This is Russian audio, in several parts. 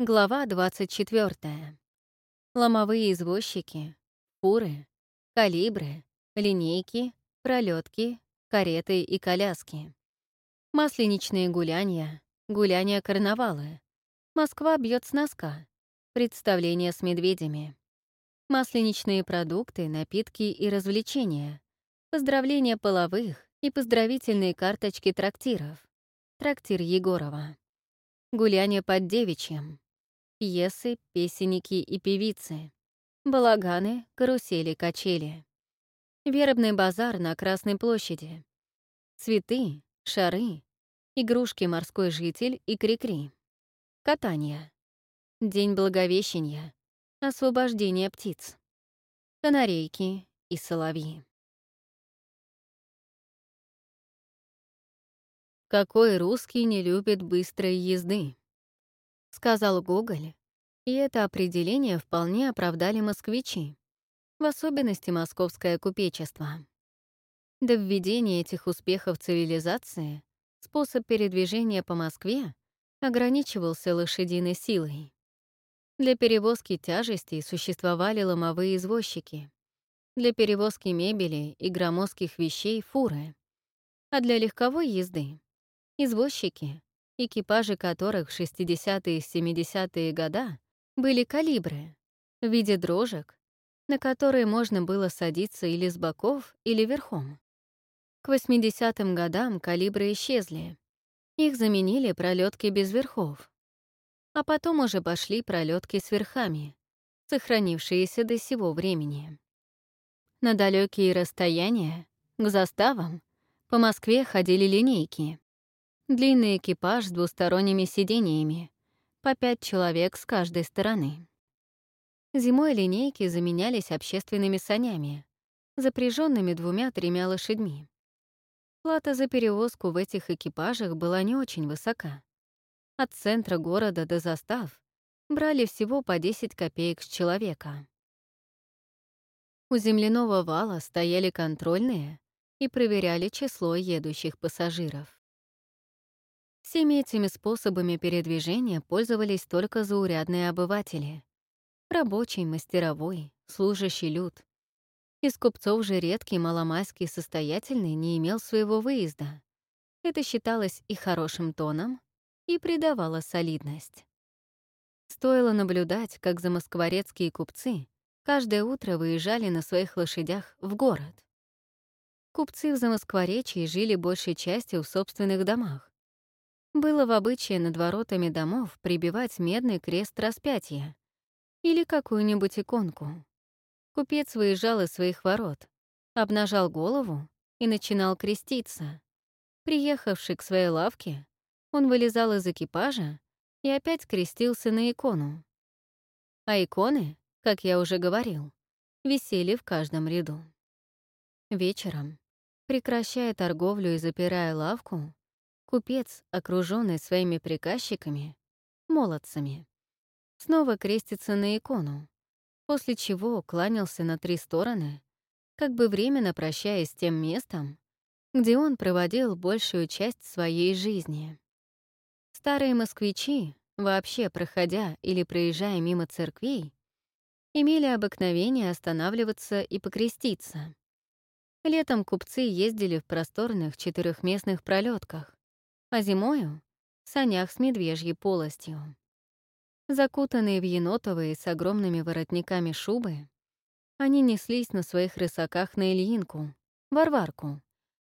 Глава 24. Ломовые извозчики, фуры, калибры, линейки, пролетки, кареты и коляски. Масленичные гуляния, гуляния карнавалы. Москва бьет с носка. Представления с медведями. Масленичные продукты, напитки и развлечения. Поздравления половых и поздравительные карточки трактиров. Трактир Егорова. Гуляние под девичьим пьесы, песенники и певицы, балаганы, карусели, качели. Вербный базар на Красной площади. Цветы, шары, игрушки «Морской житель» и «Крикри». Катание. День Благовещения. Освобождение птиц. Канарейки и соловьи. Какой русский не любит быстрой езды? Сказал Гоголь, и это определение вполне оправдали москвичи, в особенности московское купечество. До введения этих успехов цивилизации способ передвижения по Москве ограничивался лошадиной силой. Для перевозки тяжестей существовали ломовые извозчики, для перевозки мебели и громоздких вещей — фуры, а для легковой езды — извозчики, экипажи которых в 60-е и 70-е года были калибры в виде дрожек, на которые можно было садиться или с боков, или верхом. К 80-м годам калибры исчезли. Их заменили пролетки без верхов. А потом уже пошли пролетки с верхами, сохранившиеся до сего времени. На далекие расстояния, к заставам, по Москве ходили линейки, Длинный экипаж с двусторонними сидениями, по пять человек с каждой стороны. Зимой линейки заменялись общественными санями, запряженными двумя-тремя лошадьми. Плата за перевозку в этих экипажах была не очень высока. От центра города до застав брали всего по 10 копеек с человека. У земляного вала стояли контрольные и проверяли число едущих пассажиров. Всеми этими способами передвижения пользовались только заурядные обыватели. Рабочий, мастеровой, служащий люд. Из купцов же редкий маломайский состоятельный не имел своего выезда. Это считалось и хорошим тоном, и придавало солидность. Стоило наблюдать, как замоскворецкие купцы каждое утро выезжали на своих лошадях в город. Купцы в Замоскворечье жили большей частью в собственных домах, было в обычае над воротами домов прибивать медный крест распятия или какую-нибудь иконку. Купец выезжал из своих ворот, обнажал голову и начинал креститься. Приехавший к своей лавке, он вылезал из экипажа и опять крестился на икону. А иконы, как я уже говорил, висели в каждом ряду. Вечером, прекращая торговлю и запирая лавку, Купец, окруженный своими приказчиками, молодцами, снова крестится на икону, после чего кланялся на три стороны, как бы временно прощаясь с тем местом, где он проводил большую часть своей жизни. Старые москвичи, вообще проходя или проезжая мимо церквей, имели обыкновение останавливаться и покреститься. Летом купцы ездили в просторных четырехместных пролетках, а зимою — в санях с медвежьей полостью. Закутанные в енотовые с огромными воротниками шубы, они неслись на своих рысаках на Ильинку, Варварку,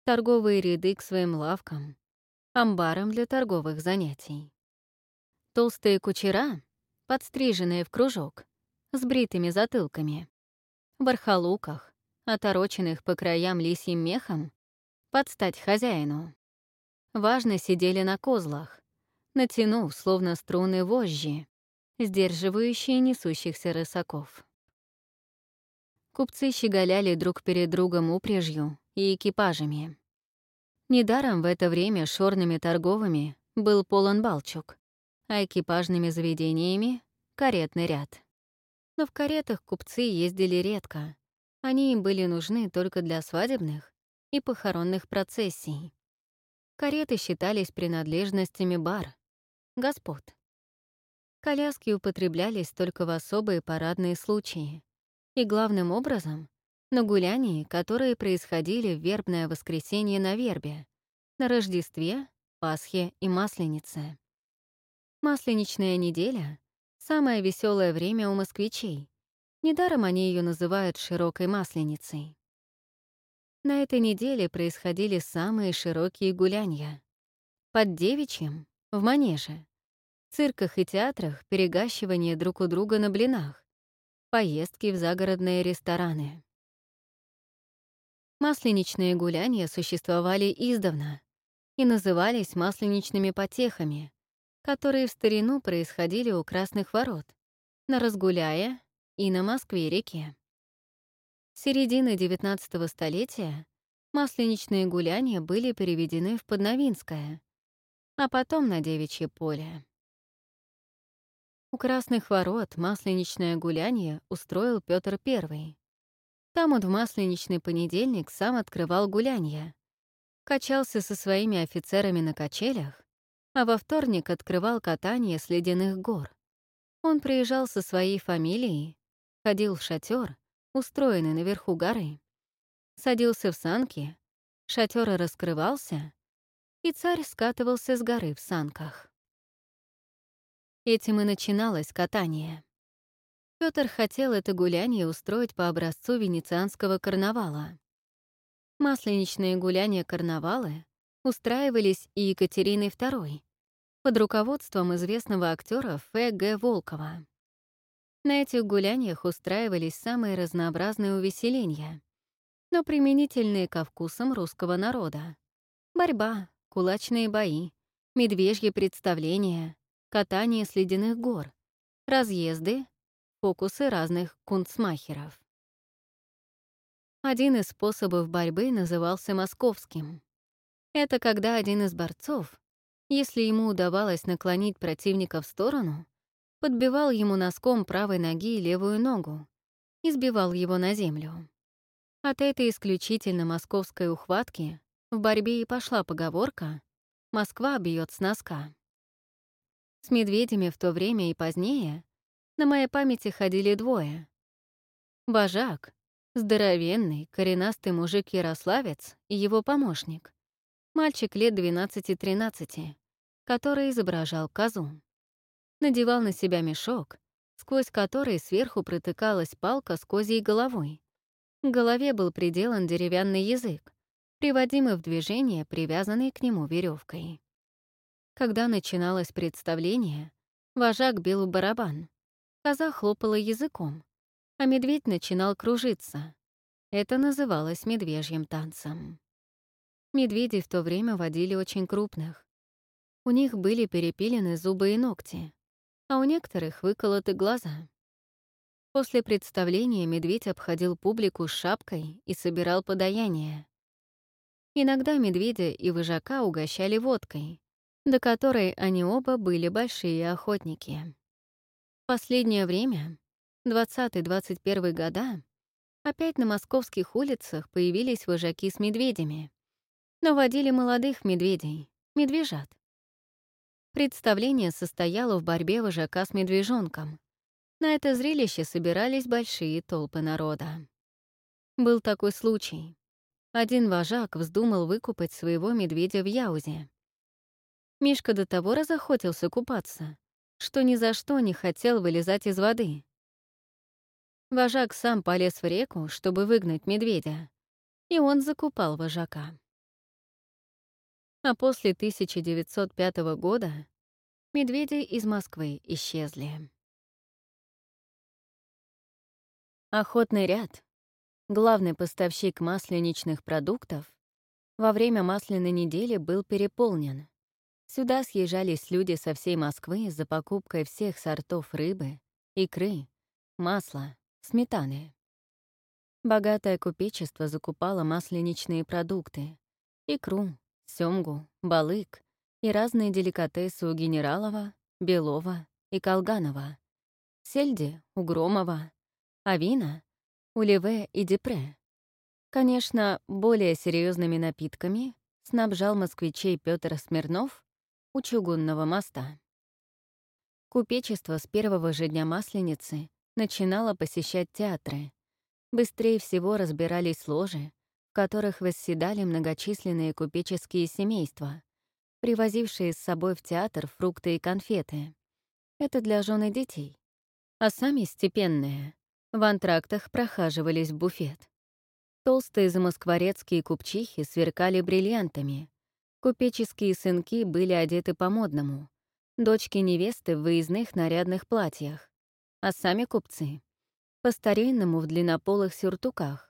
торговые ряды к своим лавкам, амбарам для торговых занятий. Толстые кучера, подстриженные в кружок, с бритыми затылками, в архалуках, отороченных по краям лисьим мехом, под стать хозяину важно сидели на козлах, натянув, словно струны вожжи, сдерживающие несущихся рысаков. Купцы щеголяли друг перед другом упряжью и экипажами. Недаром в это время шорными торговыми был полон балчук, а экипажными заведениями — каретный ряд. Но в каретах купцы ездили редко. Они им были нужны только для свадебных и похоронных процессий. Кареты считались принадлежностями бар, господ. Коляски употреблялись только в особые парадные случаи. И главным образом — на гулянии, которые происходили в вербное воскресенье на вербе, на Рождестве, Пасхе и Масленице. Масленичная неделя — самое веселое время у москвичей. Недаром они ее называют «широкой масленицей». На этой неделе происходили самые широкие гулянья. Под девичьим, в манеже, цирках и театрах перегащивание друг у друга на блинах, поездки в загородные рестораны. Масленичные гуляния существовали издавна и назывались масленичными потехами, которые в старину происходили у Красных ворот, на Разгуляя и на Москве-реке. Середины XIX столетия масленичные гуляния были переведены в Подновинское, а потом на Девичье поле. У Красных ворот масленичное гуляние устроил Петр I. Там он в масленичный понедельник сам открывал гулянье, качался со своими офицерами на качелях, а во вторник открывал катание с ледяных гор. Он приезжал со своей фамилией, ходил в шатер, устроенный наверху горы, садился в санки, шатер раскрывался, и царь скатывался с горы в санках. Этим и начиналось катание. Пётр хотел это гуляние устроить по образцу венецианского карнавала. Масленичные гуляния-карнавалы устраивались и Екатериной II под руководством известного актера Ф. Г. Волкова. На этих гуляниях устраивались самые разнообразные увеселения, но применительные ко вкусам русского народа. Борьба, кулачные бои, медвежьи представления, катание с ледяных гор, разъезды, фокусы разных кунцмахеров. Один из способов борьбы назывался московским. Это когда один из борцов, если ему удавалось наклонить противника в сторону, подбивал ему носком правой ноги левую ногу и сбивал его на землю. От этой исключительно московской ухватки в борьбе и пошла поговорка «Москва бьет с носка». С медведями в то время и позднее на моей памяти ходили двое. Вожак, здоровенный, коренастый мужик-ярославец и его помощник, мальчик лет 12-13, который изображал козу. Надевал на себя мешок, сквозь который сверху протыкалась палка с козьей головой. К голове был приделан деревянный язык, приводимый в движение, привязанный к нему веревкой. Когда начиналось представление, вожак бил в барабан, коза хлопала языком, а медведь начинал кружиться. Это называлось медвежьим танцем. Медведи в то время водили очень крупных. У них были перепилены зубы и ногти, а у некоторых выколоты глаза. После представления медведь обходил публику с шапкой и собирал подаяние. Иногда медведя и выжака угощали водкой, до которой они оба были большие охотники. Последнее время, 20-21 года, опять на московских улицах появились вожаки с медведями, но водили молодых медведей, медвежат. Представление состояло в борьбе вожака с медвежонком. На это зрелище собирались большие толпы народа. Был такой случай. Один вожак вздумал выкупать своего медведя в Яузе. Мишка до того разохотился купаться, что ни за что не хотел вылезать из воды. Вожак сам полез в реку, чтобы выгнать медведя, и он закупал вожака. А после 1905 года медведи из Москвы исчезли. Охотный ряд, главный поставщик масленичных продуктов, во время масляной недели был переполнен. Сюда съезжались люди со всей Москвы за покупкой всех сортов рыбы, икры, масла, сметаны. Богатое купечество закупало масленичные продукты — икру, семгу, балык и разные деликатесы у Генералова, Белова и Колганова, сельди у Громова, а вина у Леве и Депре. Конечно, более серьезными напитками снабжал москвичей Петр Смирнов у чугунного моста. Купечество с первого же дня Масленицы начинало посещать театры. Быстрее всего разбирались ложи, в которых восседали многочисленные купеческие семейства, привозившие с собой в театр фрукты и конфеты. Это для жен и детей. А сами степенные в антрактах прохаживались в буфет. Толстые замоскворецкие купчихи сверкали бриллиантами. Купеческие сынки были одеты по-модному. Дочки невесты в выездных нарядных платьях. А сами купцы — по-старинному в длиннополых сюртуках,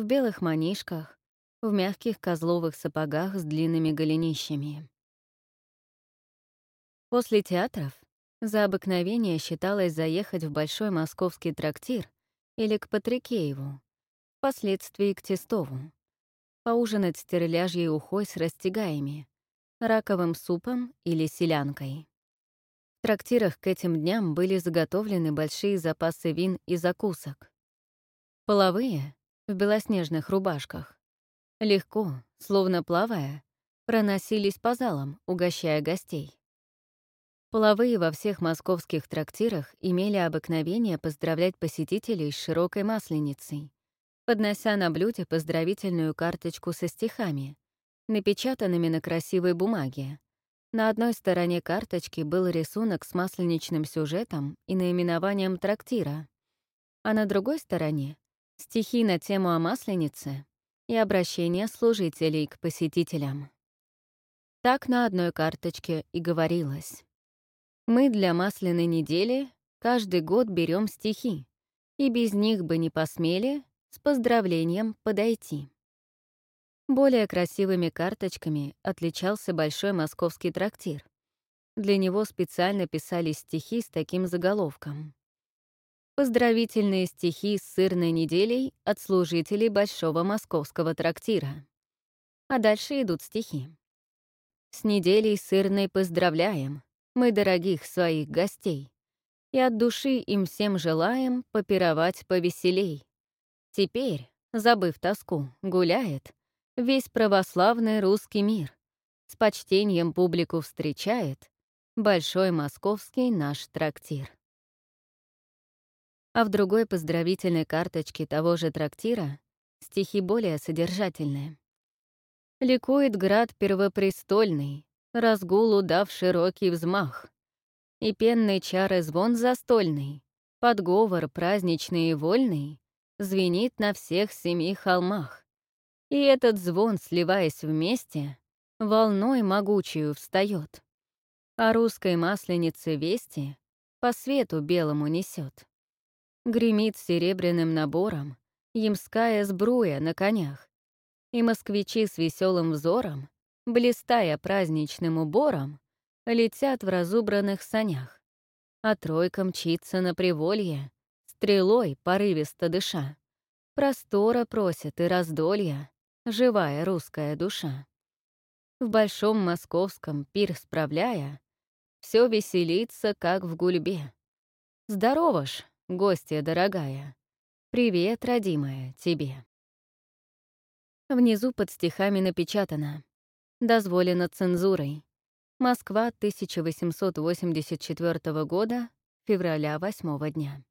в белых манишках, в мягких козловых сапогах с длинными голенищами. После театров за обыкновение считалось заехать в большой московский трактир или к Патрикееву, впоследствии к Тестову, поужинать стерляжьей ухой с растягаями, раковым супом или селянкой. В трактирах к этим дням были заготовлены большие запасы вин и закусок. Половые, в белоснежных рубашках, легко, словно плавая, проносились по залам, угощая гостей. Половые во всех московских трактирах имели обыкновение поздравлять посетителей с широкой масленицей, поднося на блюде поздравительную карточку со стихами, напечатанными на красивой бумаге. На одной стороне карточки был рисунок с масленичным сюжетом и наименованием трактира, а на другой стороне — стихи на тему о масленице и обращение служителей к посетителям. Так на одной карточке и говорилось. Мы для масляной недели каждый год берем стихи, и без них бы не посмели с поздравлением подойти. Более красивыми карточками отличался Большой Московский трактир. Для него специально писали стихи с таким заголовком. Поздравительные стихи с сырной неделей от служителей Большого Московского трактира. А дальше идут стихи. «С неделей сырной поздравляем, мы дорогих своих гостей, и от души им всем желаем попировать повеселей. Теперь, забыв тоску, гуляет весь православный русский мир, с почтением публику встречает большой московский наш трактир. А в другой поздравительной карточке того же трактира стихи более содержательные. Ликует град первопрестольный, разгулу дав широкий взмах. И пенный чары звон застольный, подговор праздничный и вольный, звенит на всех семи холмах. И этот звон, сливаясь вместе, волной могучую встает. А русской масленице вести по свету белому несет. Гремит серебряным набором ямская сбруя на конях, и москвичи с веселым взором блистая праздничным убором, летят в разубранных санях, а тройка мчится на приволье, стрелой порывисто дыша. Простора просит и раздолья, живая русская душа. В большом московском пир справляя, все веселится, как в гульбе. Здорово ж, гостья дорогая, привет, родимая, тебе. Внизу под стихами напечатано дозволено цензурой. Москва, 1884 года, февраля 8 дня.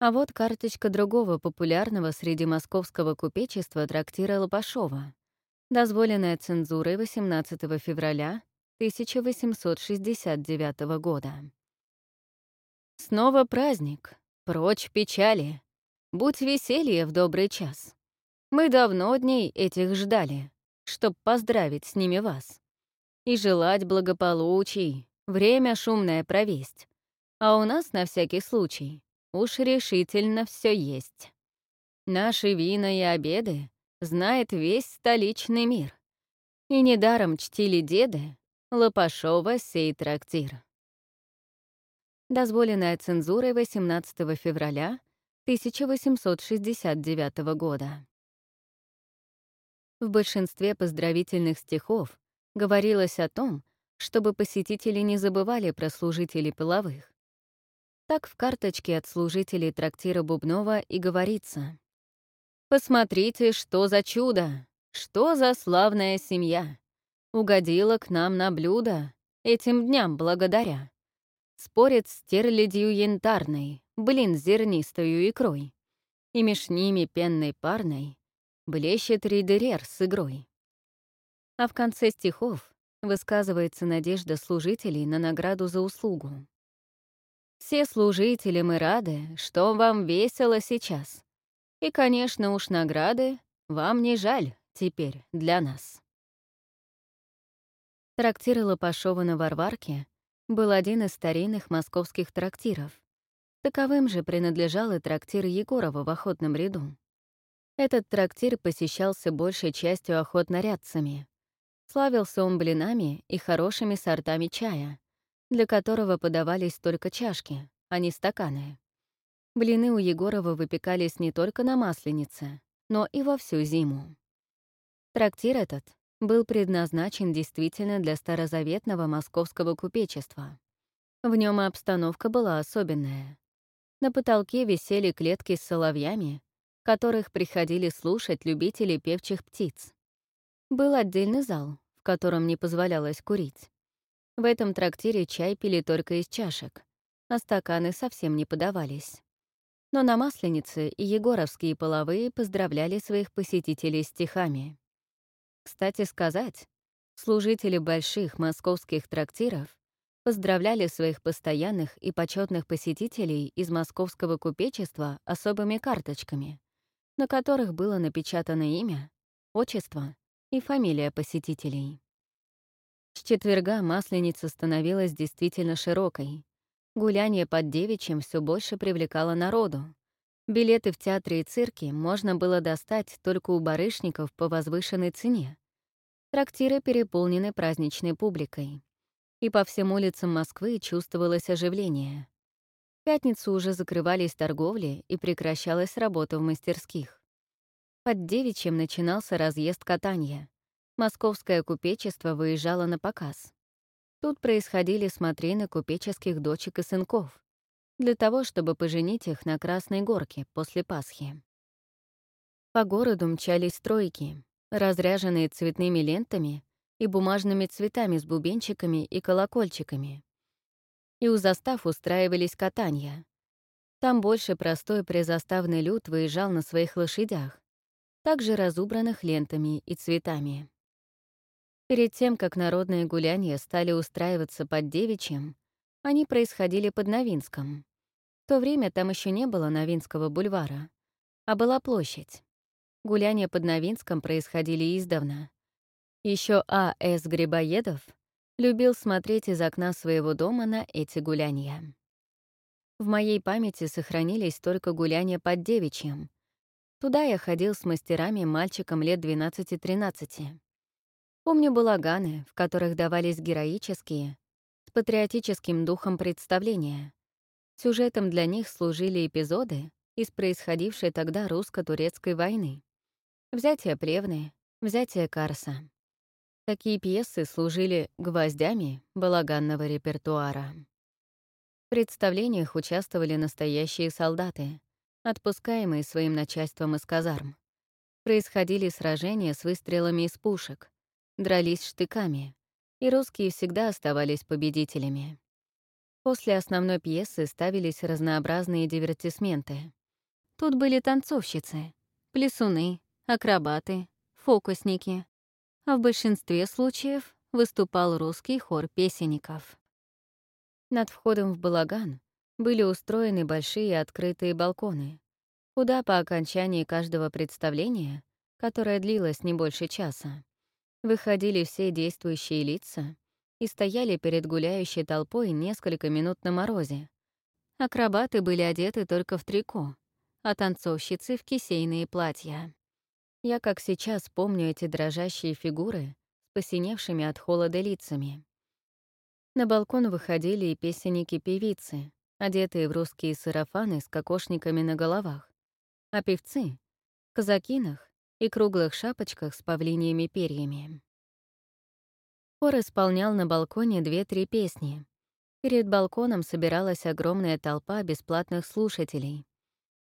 А вот карточка другого популярного среди московского купечества трактира Лопашова, дозволенная цензурой 18 февраля 1869 года. Снова праздник, прочь печали, будь веселье в добрый час. Мы давно дней этих ждали чтоб поздравить с ними вас. И желать благополучий, время шумное провесть. А у нас на всякий случай уж решительно все есть. Наши вина и обеды знает весь столичный мир. И недаром чтили деды Лопашова сей трактир. Дозволенная цензурой 18 февраля 1869 года. В большинстве поздравительных стихов говорилось о том, чтобы посетители не забывали про служителей половых. Так в карточке от служителей трактира Бубнова и говорится. «Посмотрите, что за чудо! Что за славная семья! Угодила к нам на блюдо этим дням благодаря. Спорит с терлядью янтарной, блин зернистою икрой. И меж ними пенной парной блещет ридерер с игрой. А в конце стихов высказывается надежда служителей на награду за услугу. «Все служители мы рады, что вам весело сейчас. И, конечно, уж награды вам не жаль теперь для нас». Трактир Лопашова на Варварке был один из старинных московских трактиров. Таковым же принадлежал и трактир Егорова в охотном ряду. Этот трактир посещался большей частью охотнорядцами. Славился он блинами и хорошими сортами чая, для которого подавались только чашки, а не стаканы. Блины у Егорова выпекались не только на Масленице, но и во всю зиму. Трактир этот был предназначен действительно для старозаветного московского купечества. В нем обстановка была особенная. На потолке висели клетки с соловьями, которых приходили слушать любители певчих птиц. Был отдельный зал, в котором не позволялось курить. В этом трактире чай пили только из чашек, а стаканы совсем не подавались. Но на Масленице и Егоровские половые поздравляли своих посетителей стихами. Кстати сказать, служители больших московских трактиров поздравляли своих постоянных и почетных посетителей из московского купечества особыми карточками, на которых было напечатано имя, отчество и фамилия посетителей. С четверга масленица становилась действительно широкой. Гуляние под девичьим все больше привлекало народу, Билеты в театры и цирки можно было достать только у барышников по возвышенной цене. Трактиры переполнены праздничной публикой. И по всем улицам Москвы чувствовалось оживление. В пятницу уже закрывались торговли и прекращалась работа в мастерских. Под девичьим начинался разъезд катания. Московское купечество выезжало на показ. Тут происходили смотрины купеческих дочек и сынков для того, чтобы поженить их на Красной Горке после Пасхи. По городу мчались стройки, разряженные цветными лентами и бумажными цветами с бубенчиками и колокольчиками. И у застав устраивались катания. Там больше простой призаставный люд выезжал на своих лошадях, также разубранных лентами и цветами. Перед тем, как народные гуляния стали устраиваться под девичьим, они происходили под Новинском. То время там еще не было Новинского бульвара, а была площадь. Гуляния под Новинском происходили издавна. Еще А.С. Грибоедов любил смотреть из окна своего дома на эти гуляния. В моей памяти сохранились только гуляния под девичьим. Туда я ходил с мастерами мальчиком лет 12-13. Помню балаганы, в которых давались героические, патриотическим духом представления. Сюжетом для них служили эпизоды из происходившей тогда русско-турецкой войны. Взятие Плевны, взятие Карса. Такие пьесы служили гвоздями балаганного репертуара. В представлениях участвовали настоящие солдаты, отпускаемые своим начальством из казарм. Происходили сражения с выстрелами из пушек, дрались штыками, и русские всегда оставались победителями. После основной пьесы ставились разнообразные дивертисменты. Тут были танцовщицы, плясуны, акробаты, фокусники, а в большинстве случаев выступал русский хор песенников. Над входом в балаган были устроены большие открытые балконы, куда по окончании каждого представления, которое длилось не больше часа, выходили все действующие лица и стояли перед гуляющей толпой несколько минут на морозе. Акробаты были одеты только в трико, а танцовщицы — в кисейные платья. Я как сейчас помню эти дрожащие фигуры с посиневшими от холода лицами. На балкон выходили и песенники-певицы, одетые в русские сарафаны с кокошниками на головах, а певцы — в казакинах и круглых шапочках с павлиньими перьями. Хор исполнял на балконе две-три песни. Перед балконом собиралась огромная толпа бесплатных слушателей.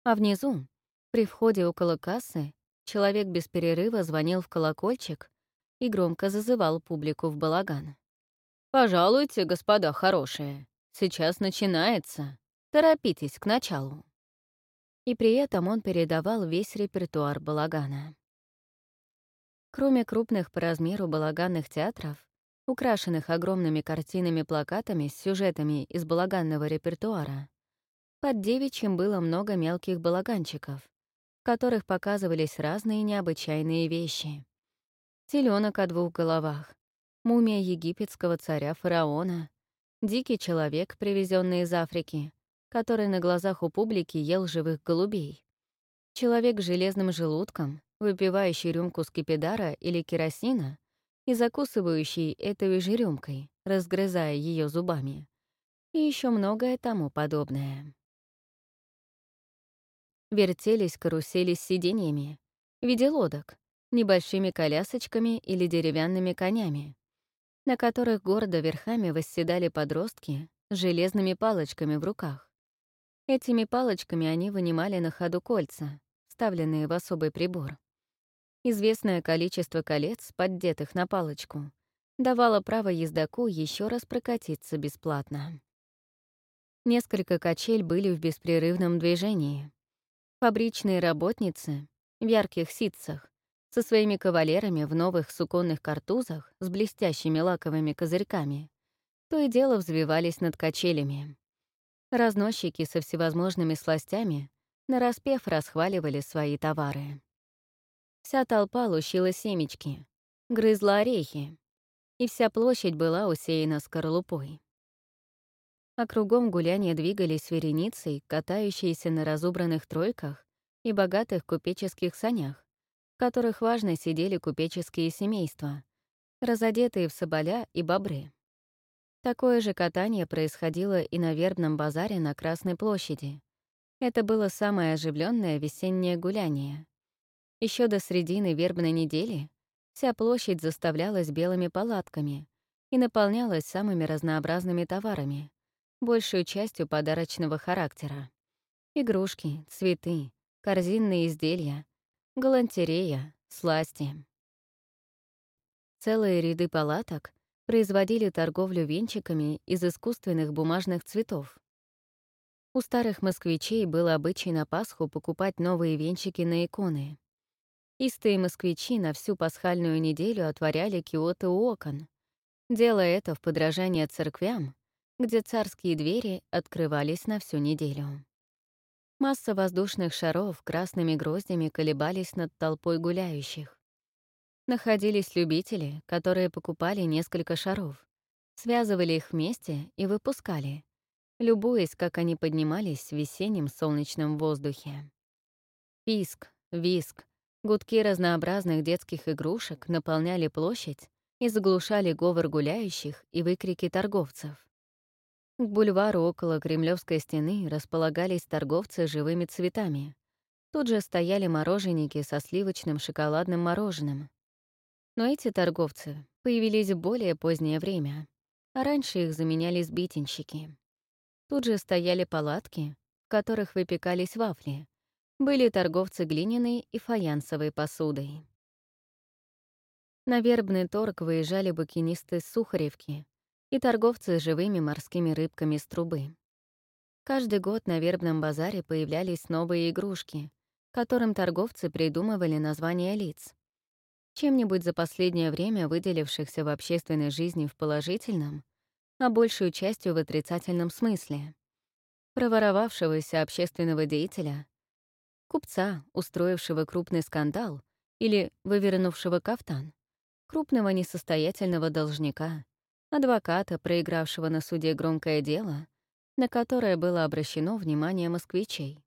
А внизу, при входе около кассы, человек без перерыва звонил в колокольчик и громко зазывал публику в балаган. «Пожалуйте, господа хорошие, сейчас начинается. Торопитесь к началу». И при этом он передавал весь репертуар балагана. Кроме крупных по размеру балаганных театров, украшенных огромными картинами-плакатами с сюжетами из балаганного репертуара, под девичьим было много мелких балаганчиков, в которых показывались разные необычайные вещи. Теленок о двух головах, мумия египетского царя-фараона, дикий человек, привезенный из Африки, который на глазах у публики ел живых голубей, человек с железным желудком, выпивающий рюмку скипидара или керосина и закусывающий этой же разгрызая ее зубами, и еще многое тому подобное. Вертелись карусели с сиденьями, в виде лодок, небольшими колясочками или деревянными конями, на которых гордо верхами восседали подростки с железными палочками в руках. Этими палочками они вынимали на ходу кольца, вставленные в особый прибор. Известное количество колец, поддетых на палочку, давало право ездаку еще раз прокатиться бесплатно. Несколько качель были в беспрерывном движении. Фабричные работницы в ярких ситцах со своими кавалерами в новых суконных картузах с блестящими лаковыми козырьками то и дело взвивались над качелями. Разносчики со всевозможными сластями нараспев расхваливали свои товары. Вся толпа лущила семечки, грызла орехи, и вся площадь была усеяна скорлупой а кругом гуляния двигались вереницей, катающиеся на разубранных тройках и богатых купеческих санях, в которых важно сидели купеческие семейства, разодетые в соболя и бобры. Такое же катание происходило и на вербном базаре на Красной площади. Это было самое оживленное весеннее гуляние. Еще до середины вербной недели вся площадь заставлялась белыми палатками и наполнялась самыми разнообразными товарами, большую частью подарочного характера. Игрушки, цветы, корзинные изделия, галантерея, сласти. Целые ряды палаток производили торговлю венчиками из искусственных бумажных цветов. У старых москвичей был обычай на Пасху покупать новые венчики на иконы. Истые москвичи на всю пасхальную неделю отворяли киоты у окон, делая это в подражание церквям, где царские двери открывались на всю неделю. Масса воздушных шаров красными гроздями колебались над толпой гуляющих. Находились любители, которые покупали несколько шаров, связывали их вместе и выпускали, любуясь, как они поднимались в весеннем солнечном воздухе. Писк, виск, гудки разнообразных детских игрушек наполняли площадь и заглушали говор гуляющих и выкрики торговцев. К бульвару около Кремлевской стены располагались торговцы живыми цветами. Тут же стояли мороженники со сливочным шоколадным мороженым. Но эти торговцы появились в более позднее время, а раньше их заменяли сбитенщики. Тут же стояли палатки, в которых выпекались вафли. Были торговцы глиняной и фаянсовой посудой. На вербный торг выезжали букинисты с Сухаревки, и торговцы живыми морскими рыбками с трубы. Каждый год на вербном базаре появлялись новые игрушки, которым торговцы придумывали названия лиц. Чем-нибудь за последнее время выделившихся в общественной жизни в положительном, а большую частью в отрицательном смысле. Проворовавшегося общественного деятеля, купца, устроившего крупный скандал или вывернувшего кафтан, крупного несостоятельного должника, адвоката, проигравшего на суде громкое дело, на которое было обращено внимание москвичей.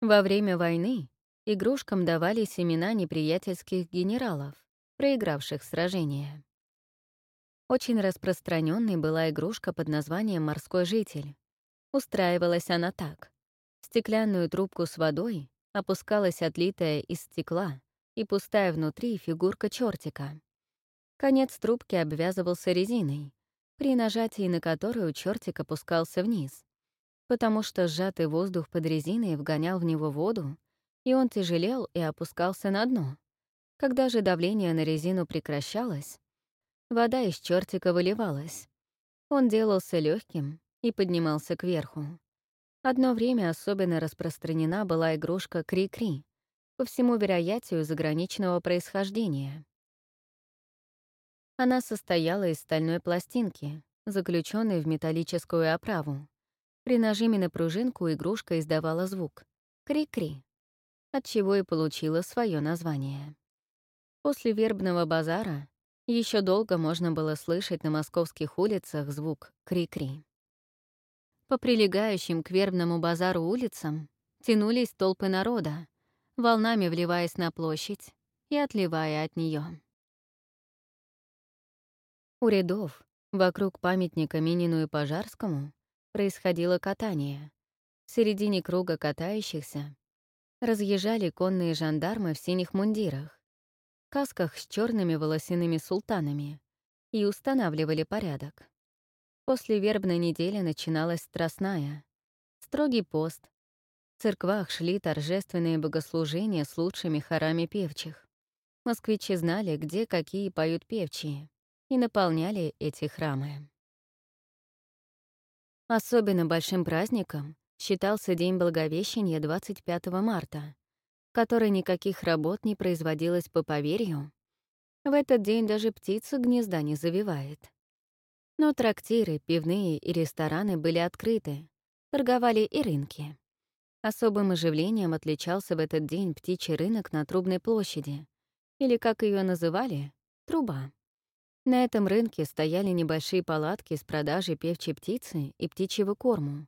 Во время войны игрушкам давались имена неприятельских генералов, проигравших сражение. Очень распространенной была игрушка под названием «Морской житель». Устраивалась она так. Стеклянную трубку с водой опускалась отлитая из стекла и пустая внутри фигурка чертика. Конец трубки обвязывался резиной, при нажатии на которую чертик опускался вниз, потому что сжатый воздух под резиной вгонял в него воду, и он тяжелел и опускался на дно. Когда же давление на резину прекращалось, Вода из чертика выливалась. Он делался легким и поднимался кверху. Одно время особенно распространена была игрушка Кри-Кри, по всему вероятию заграничного происхождения. Она состояла из стальной пластинки, заключенной в металлическую оправу. При нажиме на пружинку игрушка издавала звук «кри-кри», отчего и получила свое название. После вербного базара еще долго можно было слышать на московских улицах звук «кри-кри». По прилегающим к вербному базару улицам тянулись толпы народа, волнами вливаясь на площадь и отливая от нее. У рядов, вокруг памятника Минину и Пожарскому, происходило катание. В середине круга катающихся разъезжали конные жандармы в синих мундирах, касках с черными волосяными султанами и устанавливали порядок. После вербной недели начиналась страстная. Строгий пост. В церквах шли торжественные богослужения с лучшими хорами певчих. Москвичи знали, где какие поют певчие и наполняли эти храмы. Особенно большим праздником считался День Благовещения 25 марта, в который никаких работ не производилось по поверью. В этот день даже птица гнезда не завивает. Но трактиры, пивные и рестораны были открыты, торговали и рынки. Особым оживлением отличался в этот день птичий рынок на Трубной площади, или, как ее называли, Труба. На этом рынке стояли небольшие палатки с продажей певчей птицы и птичьего корму.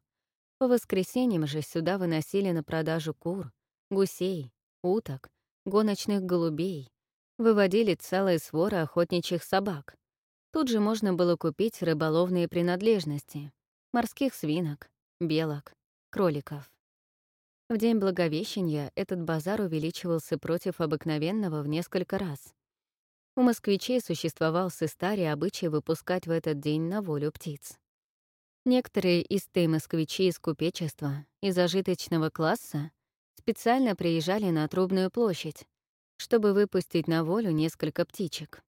По воскресеньям же сюда выносили на продажу кур, гусей, уток, гоночных голубей, выводили целые своры охотничьих собак. Тут же можно было купить рыболовные принадлежности — морских свинок, белок, кроликов. В день Благовещения этот базар увеличивался против обыкновенного в несколько раз — у москвичей существовал сыстарий обычай выпускать в этот день на волю птиц. Некоторые истые москвичи из купечества и зажиточного класса специально приезжали на Трубную площадь, чтобы выпустить на волю несколько птичек.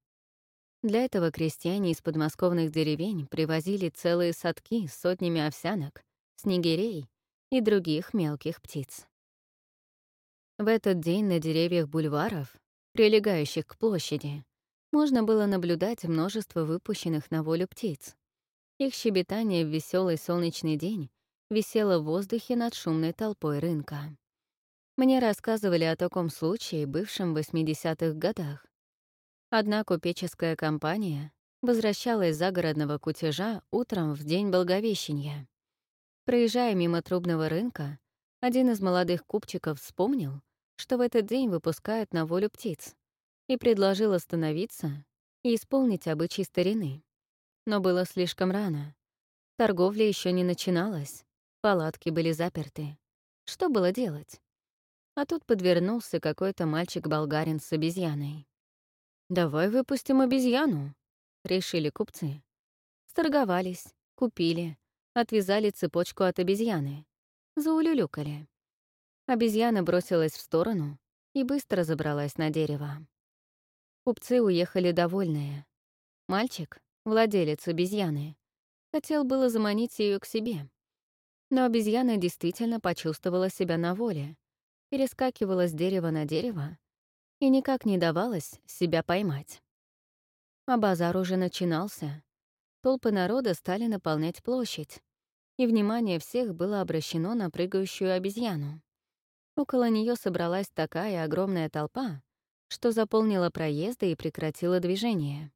Для этого крестьяне из подмосковных деревень привозили целые садки с сотнями овсянок, снегирей и других мелких птиц. В этот день на деревьях бульваров, прилегающих к площади, можно было наблюдать множество выпущенных на волю птиц. Их щебетание в веселый солнечный день висело в воздухе над шумной толпой рынка. Мне рассказывали о таком случае, бывшем в 80-х годах. Одна купеческая компания возвращалась из загородного кутежа утром в день Благовещения. Проезжая мимо трубного рынка, один из молодых купчиков вспомнил, что в этот день выпускают на волю птиц и предложил остановиться и исполнить обычаи старины. Но было слишком рано. Торговля еще не начиналась, палатки были заперты. Что было делать? А тут подвернулся какой-то мальчик-болгарин с обезьяной. «Давай выпустим обезьяну», — решили купцы. Сторговались, купили, отвязали цепочку от обезьяны. Заулюлюкали. Обезьяна бросилась в сторону и быстро забралась на дерево. Купцы уехали довольные. Мальчик, владелец обезьяны, хотел было заманить ее к себе. Но обезьяна действительно почувствовала себя на воле, перескакивала с дерева на дерево и никак не давалось себя поймать. А базар уже начинался. Толпы народа стали наполнять площадь, и внимание всех было обращено на прыгающую обезьяну. Около нее собралась такая огромная толпа, что заполнила проезды и прекратила движение.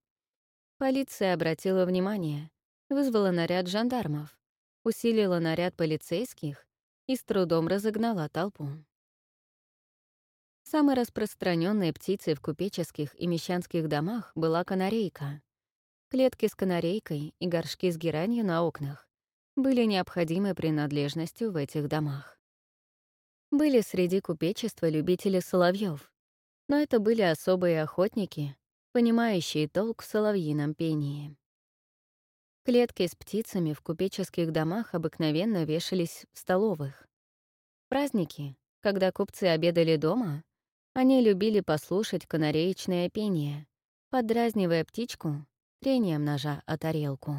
Полиция обратила внимание, вызвала наряд жандармов, усилила наряд полицейских и с трудом разогнала толпу. Самой распространенной птицей в купеческих и мещанских домах была канарейка. Клетки с канарейкой и горшки с геранью на окнах были необходимой принадлежностью в этих домах. Были среди купечества любители соловьев, но это были особые охотники, понимающие толк в соловьином пении. Клетки с птицами в купеческих домах обыкновенно вешались в столовых. праздники, когда купцы обедали дома, они любили послушать канареечное пение, подразнивая птичку трением ножа о тарелку.